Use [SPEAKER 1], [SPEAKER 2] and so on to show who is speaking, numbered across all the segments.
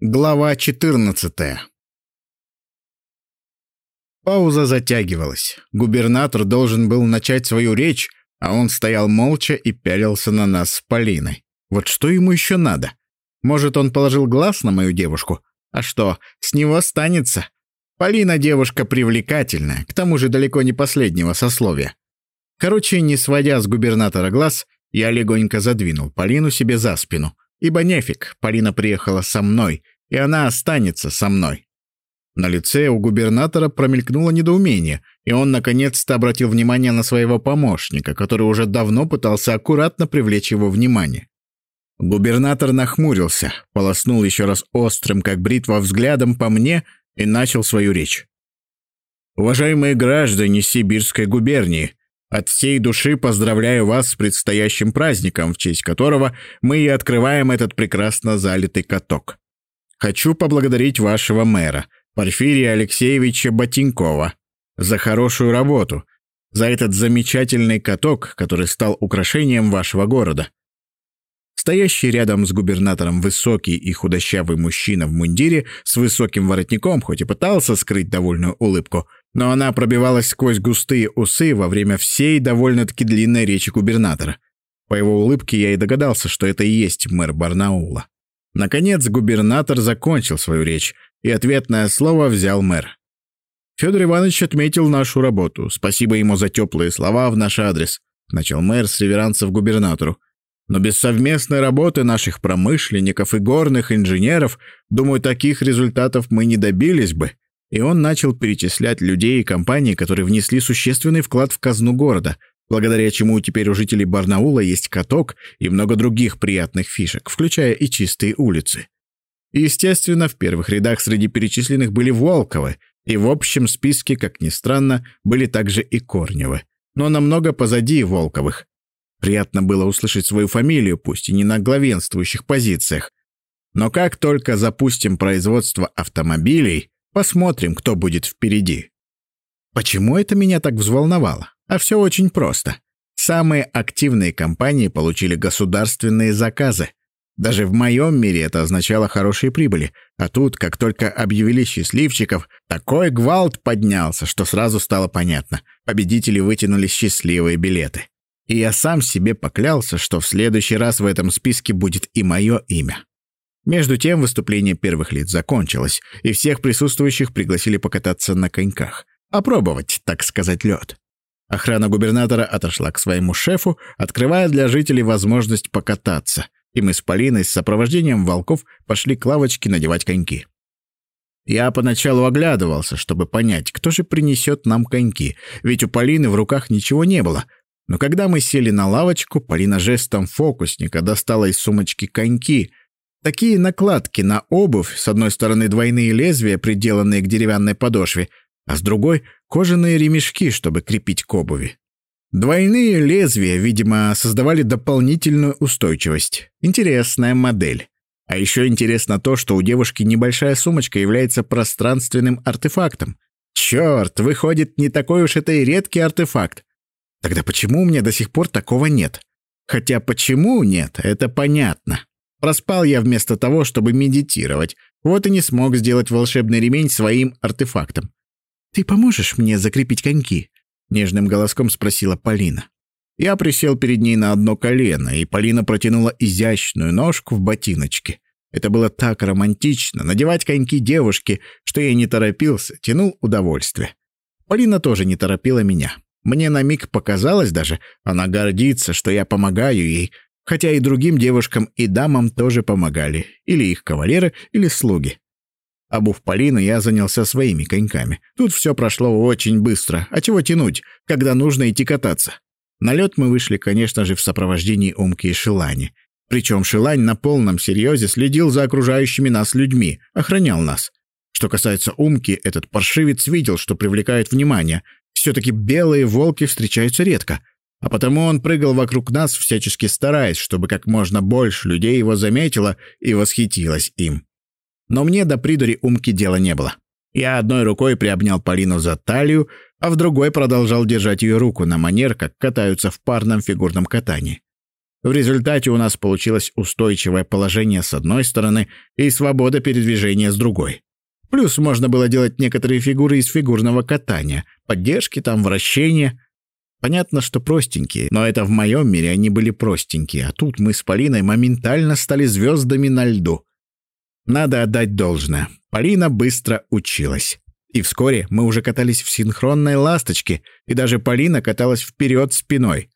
[SPEAKER 1] Глава 14 Пауза затягивалась. Губернатор должен был начать свою речь, а он стоял молча и пялился на нас с Полиной. Вот что ему еще надо? Может, он положил глаз на мою девушку? А что, с него останется? Полина девушка привлекательная, к тому же далеко не последнего сословия. Короче, не сводя с губернатора глаз, я легонько задвинул Полину себе за спину. Ибо нефиг, Полина приехала со мной, и она останется со мной. На лице у губернатора промелькнуло недоумение, и он наконец-то обратил внимание на своего помощника, который уже давно пытался аккуратно привлечь его внимание. Губернатор нахмурился, полоснул еще раз острым, как бритва, взглядом по мне и начал свою речь. «Уважаемые граждане Сибирской губернии, от всей души поздравляю вас с предстоящим праздником, в честь которого мы и открываем этот прекрасно залитый каток. Хочу поблагодарить вашего мэра, Порфирия Алексеевича Ботинкова, за хорошую работу, за этот замечательный каток, который стал украшением вашего города. Стоящий рядом с губернатором высокий и худощавый мужчина в мундире с высоким воротником, хоть и пытался скрыть довольную улыбку, но она пробивалась сквозь густые усы во время всей довольно-таки длинной речи губернатора. По его улыбке я и догадался, что это и есть мэр Барнаула. Наконец губернатор закончил свою речь, и ответное слово взял мэр. Федор Иванович отметил нашу работу. Спасибо ему за теплые слова в наш адрес. Начал мэр с реверансов губернатору. Но без совместной работы наших промышленников и горных инженеров, думаю, таких результатов мы не добились бы. И он начал перечислять людей и компании, которые внесли существенный вклад в казну города, благодаря чему теперь у жителей Барнаула есть каток и много других приятных фишек, включая и чистые улицы. естественно, в первых рядах среди перечисленных были Волковы, и в общем списке, как ни странно, были также и Корневы, но намного позади Волковых. Приятно было услышать свою фамилию, пусть и не на главенствующих позициях. Но как только запустим производство автомобилей, посмотрим, кто будет впереди. Почему это меня так взволновало? А все очень просто. Самые активные компании получили государственные заказы. Даже в моем мире это означало хорошие прибыли. А тут, как только объявили счастливчиков, такой гвалт поднялся, что сразу стало понятно. Победители вытянули счастливые билеты. И я сам себе поклялся, что в следующий раз в этом списке будет и мое имя. Между тем выступление первых лиц закончилось, и всех присутствующих пригласили покататься на коньках. Опробовать, так сказать, лед. Охрана губернатора отошла к своему шефу, открывая для жителей возможность покататься, и мы с Полиной с сопровождением волков пошли к лавочке надевать коньки. Я поначалу оглядывался, чтобы понять, кто же принесет нам коньки, ведь у Полины в руках ничего не было — но когда мы сели на лавочку, Полина жестом фокусника достала из сумочки коньки. Такие накладки на обувь, с одной стороны двойные лезвия, приделанные к деревянной подошве, а с другой — кожаные ремешки, чтобы крепить к обуви. Двойные лезвия, видимо, создавали дополнительную устойчивость. Интересная модель. А еще интересно то, что у девушки небольшая сумочка является пространственным артефактом. Черт, выходит, не такой уж это и редкий артефакт. Тогда почему у меня до сих пор такого нет? Хотя почему нет, это понятно. Проспал я вместо того, чтобы медитировать. Вот и не смог сделать волшебный ремень своим артефактом. «Ты поможешь мне закрепить коньки?» — нежным голоском спросила Полина. Я присел перед ней на одно колено, и Полина протянула изящную ножку в ботиночке. Это было так романтично, надевать коньки девушке, что я не торопился, тянул удовольствие. Полина тоже не торопила меня. Мне на миг показалось даже, она гордится, что я помогаю ей, хотя и другим девушкам и дамам тоже помогали, или их кавалеры, или слуги. Обув Полину, я занялся своими коньками. Тут все прошло очень быстро. А чего тянуть, когда нужно идти кататься? На лед мы вышли, конечно же, в сопровождении Умки и Шилани. Причем Шилань на полном серьезе следил за окружающими нас людьми, охранял нас. Что касается Умки, этот паршивец видел, что привлекает внимание, все-таки белые волки встречаются редко, а потому он прыгал вокруг нас, всячески стараясь, чтобы как можно больше людей его заметило и восхитилось им. Но мне до придури умки дела не было. Я одной рукой приобнял Полину за талию, а в другой продолжал держать ее руку на манер, как катаются в парном фигурном катании. В результате у нас получилось устойчивое положение с одной стороны и свобода передвижения с другой. Плюс можно было делать некоторые фигуры из фигурного катания, поддержки там, вращения. Понятно, что простенькие, но это в моем мире они были простенькие, а тут мы с Полиной моментально стали звездами на льду. Надо отдать должное. Полина быстро училась. И вскоре мы уже катались в синхронной ласточке, и даже Полина каталась вперед спиной.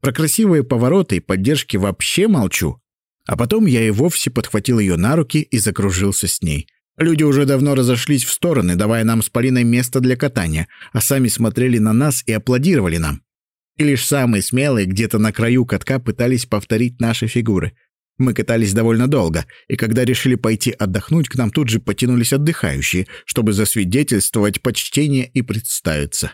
[SPEAKER 1] Про красивые повороты и поддержки вообще молчу. А потом я и вовсе подхватил ее на руки и закружился с ней. Люди уже давно разошлись в стороны, давая нам с Полиной место для катания, а сами смотрели на нас и аплодировали нам. И лишь самые смелые где-то на краю катка пытались повторить наши фигуры. Мы катались довольно долго, и когда решили пойти отдохнуть, к нам тут же потянулись отдыхающие, чтобы засвидетельствовать почтение и представиться.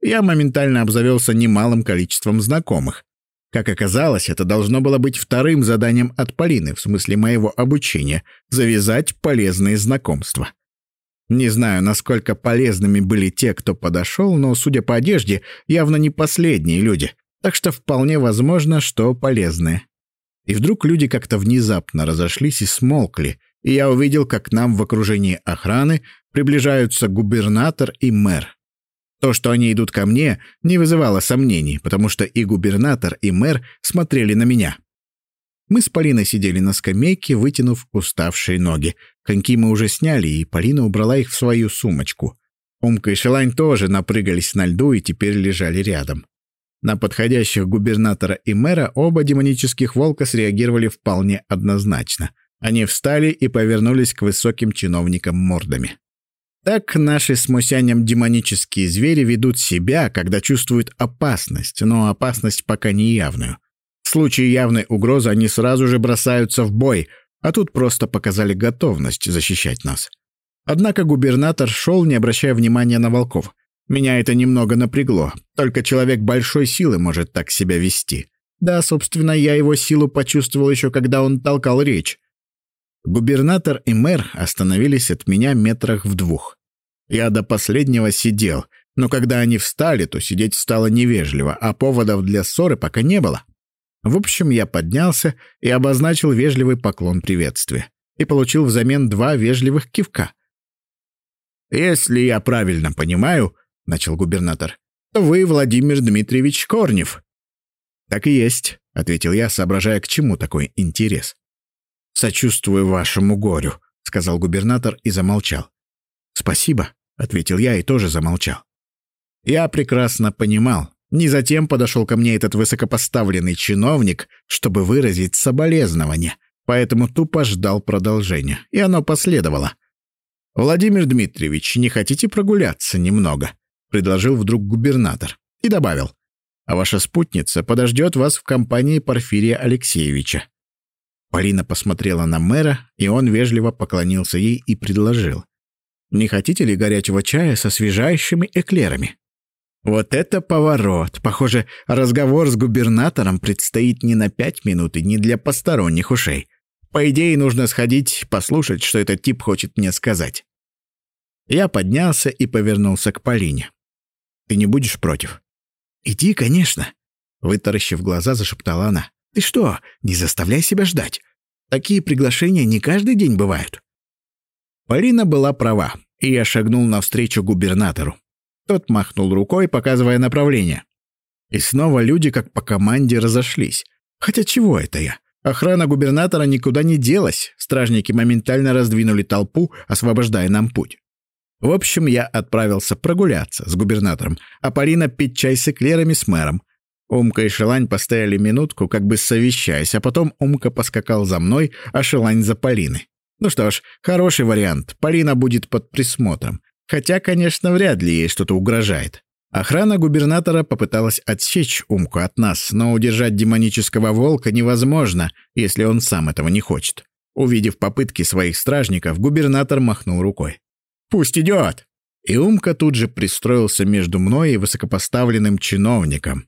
[SPEAKER 1] Я моментально обзавелся немалым количеством знакомых. Как оказалось, это должно было быть вторым заданием от Полины, в смысле моего обучения — завязать полезные знакомства. Не знаю, насколько полезными были те, кто подошел, но, судя по одежде, явно не последние люди, так что вполне возможно, что полезные. И вдруг люди как-то внезапно разошлись и смолкли, и я увидел, как к нам в окружении охраны приближаются губернатор и мэр. То, что они идут ко мне, не вызывало сомнений, потому что и губернатор, и мэр смотрели на меня. Мы с Полиной сидели на скамейке, вытянув уставшие ноги. Коньки мы уже сняли, и Полина убрала их в свою сумочку. Умка и Шелань тоже напрыгались на льду и теперь лежали рядом. На подходящих губернатора и мэра оба демонических волка среагировали вполне однозначно. Они встали и повернулись к высоким чиновникам мордами. Так наши с Мусянем демонические звери ведут себя, когда чувствуют опасность, но опасность пока не явную. В случае явной угрозы они сразу же бросаются в бой, а тут просто показали готовность защищать нас. Однако губернатор шел, не обращая внимания на волков. Меня это немного напрягло. Только человек большой силы может так себя вести. Да, собственно, я его силу почувствовал еще, когда он толкал речь. Губернатор и мэр остановились от меня метрах в двух. Я до последнего сидел, но когда они встали, то сидеть стало невежливо, а поводов для ссоры пока не было. В общем, я поднялся и обозначил вежливый поклон приветствия. И получил взамен два вежливых кивка. «Если я правильно понимаю», — начал губернатор, — «то вы Владимир Дмитриевич Корнев». «Так и есть», — ответил я, соображая, к чему такой интерес. «Сочувствую вашему горю», — сказал губернатор и замолчал. «Спасибо», — ответил я и тоже замолчал. Я прекрасно понимал, не затем подошел ко мне этот высокопоставленный чиновник, чтобы выразить соболезнование, поэтому тупо ждал продолжения, и оно последовало. «Владимир Дмитриевич, не хотите прогуляться немного?» — предложил вдруг губернатор и добавил. «А ваша спутница подождет вас в компании Порфирия Алексеевича. Полина посмотрела на мэра, и он вежливо поклонился ей и предложил. «Не хотите ли горячего чая со свежайшими эклерами?» Вот это поворот! Похоже, разговор с губернатором предстоит не на пять минут и не для посторонних ушей. По идее, нужно сходить, послушать, что этот тип хочет мне сказать. Я поднялся и повернулся к Полине. «Ты не будешь против?» «Иди, конечно», — вытаращив глаза, зашептала она. Ты что, не заставляй себя ждать. Такие приглашения не каждый день бывают». Полина была права, и я шагнул навстречу губернатору. Тот махнул рукой, показывая направление. И снова люди, как по команде, разошлись. Хотя чего это я? Охрана губернатора никуда не делась. Стражники моментально раздвинули толпу, освобождая нам путь. В общем, я отправился прогуляться с губернатором, а Полина пить чай с эклерами с мэром. Умка и Шелань постояли минутку, как бы совещаясь, а потом Умка поскакал за мной, а Шелань за Полиной. Ну что ж, хороший вариант. Полина будет под присмотром. Хотя, конечно, вряд ли ей что-то угрожает. Охрана губернатора попыталась отсечь Умку от нас, но удержать демонического волка невозможно, если он сам этого не хочет. Увидев попытки своих стражников, губернатор махнул рукой. «Пусть идет!» И Умка тут же пристроился между мной и высокопоставленным чиновником,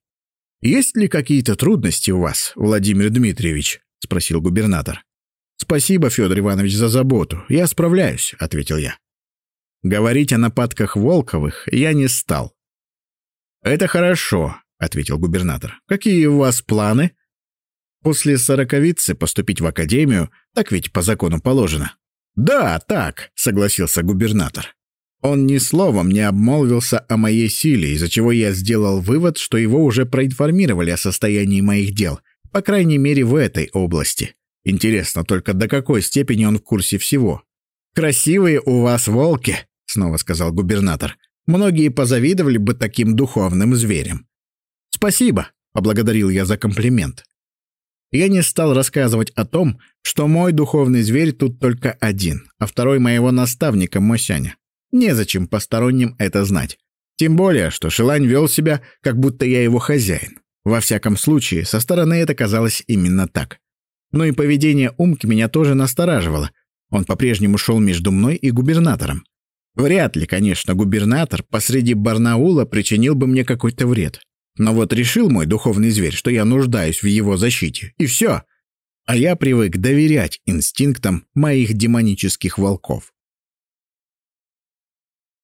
[SPEAKER 1] «Есть ли какие-то трудности у вас, Владимир Дмитриевич?» — спросил губернатор. «Спасибо, Федор Иванович, за заботу. Я справляюсь», — ответил я. Говорить о нападках Волковых я не стал. «Это хорошо», — ответил губернатор. «Какие у вас планы?» После сороковицы поступить в академию, так ведь по закону положено. «Да, так», — согласился губернатор. Он ни словом не обмолвился о моей силе, из-за чего я сделал вывод, что его уже проинформировали о состоянии моих дел, по крайней мере в этой области. Интересно только, до какой степени он в курсе всего. «Красивые у вас волки», — снова сказал губернатор. «Многие позавидовали бы таким духовным зверям». «Спасибо», — поблагодарил я за комплимент. Я не стал рассказывать о том, что мой духовный зверь тут только один, а второй моего наставника Мосяня. Незачем посторонним это знать. Тем более, что Шилань вел себя, как будто я его хозяин. Во всяком случае, со стороны это казалось именно так. Но и поведение Умки меня тоже настораживало. Он по-прежнему шел между мной и губернатором. Вряд ли, конечно, губернатор посреди Барнаула причинил бы мне какой-то вред. Но вот решил мой духовный зверь, что я нуждаюсь в его защите, и все. А я привык доверять инстинктам моих демонических волков.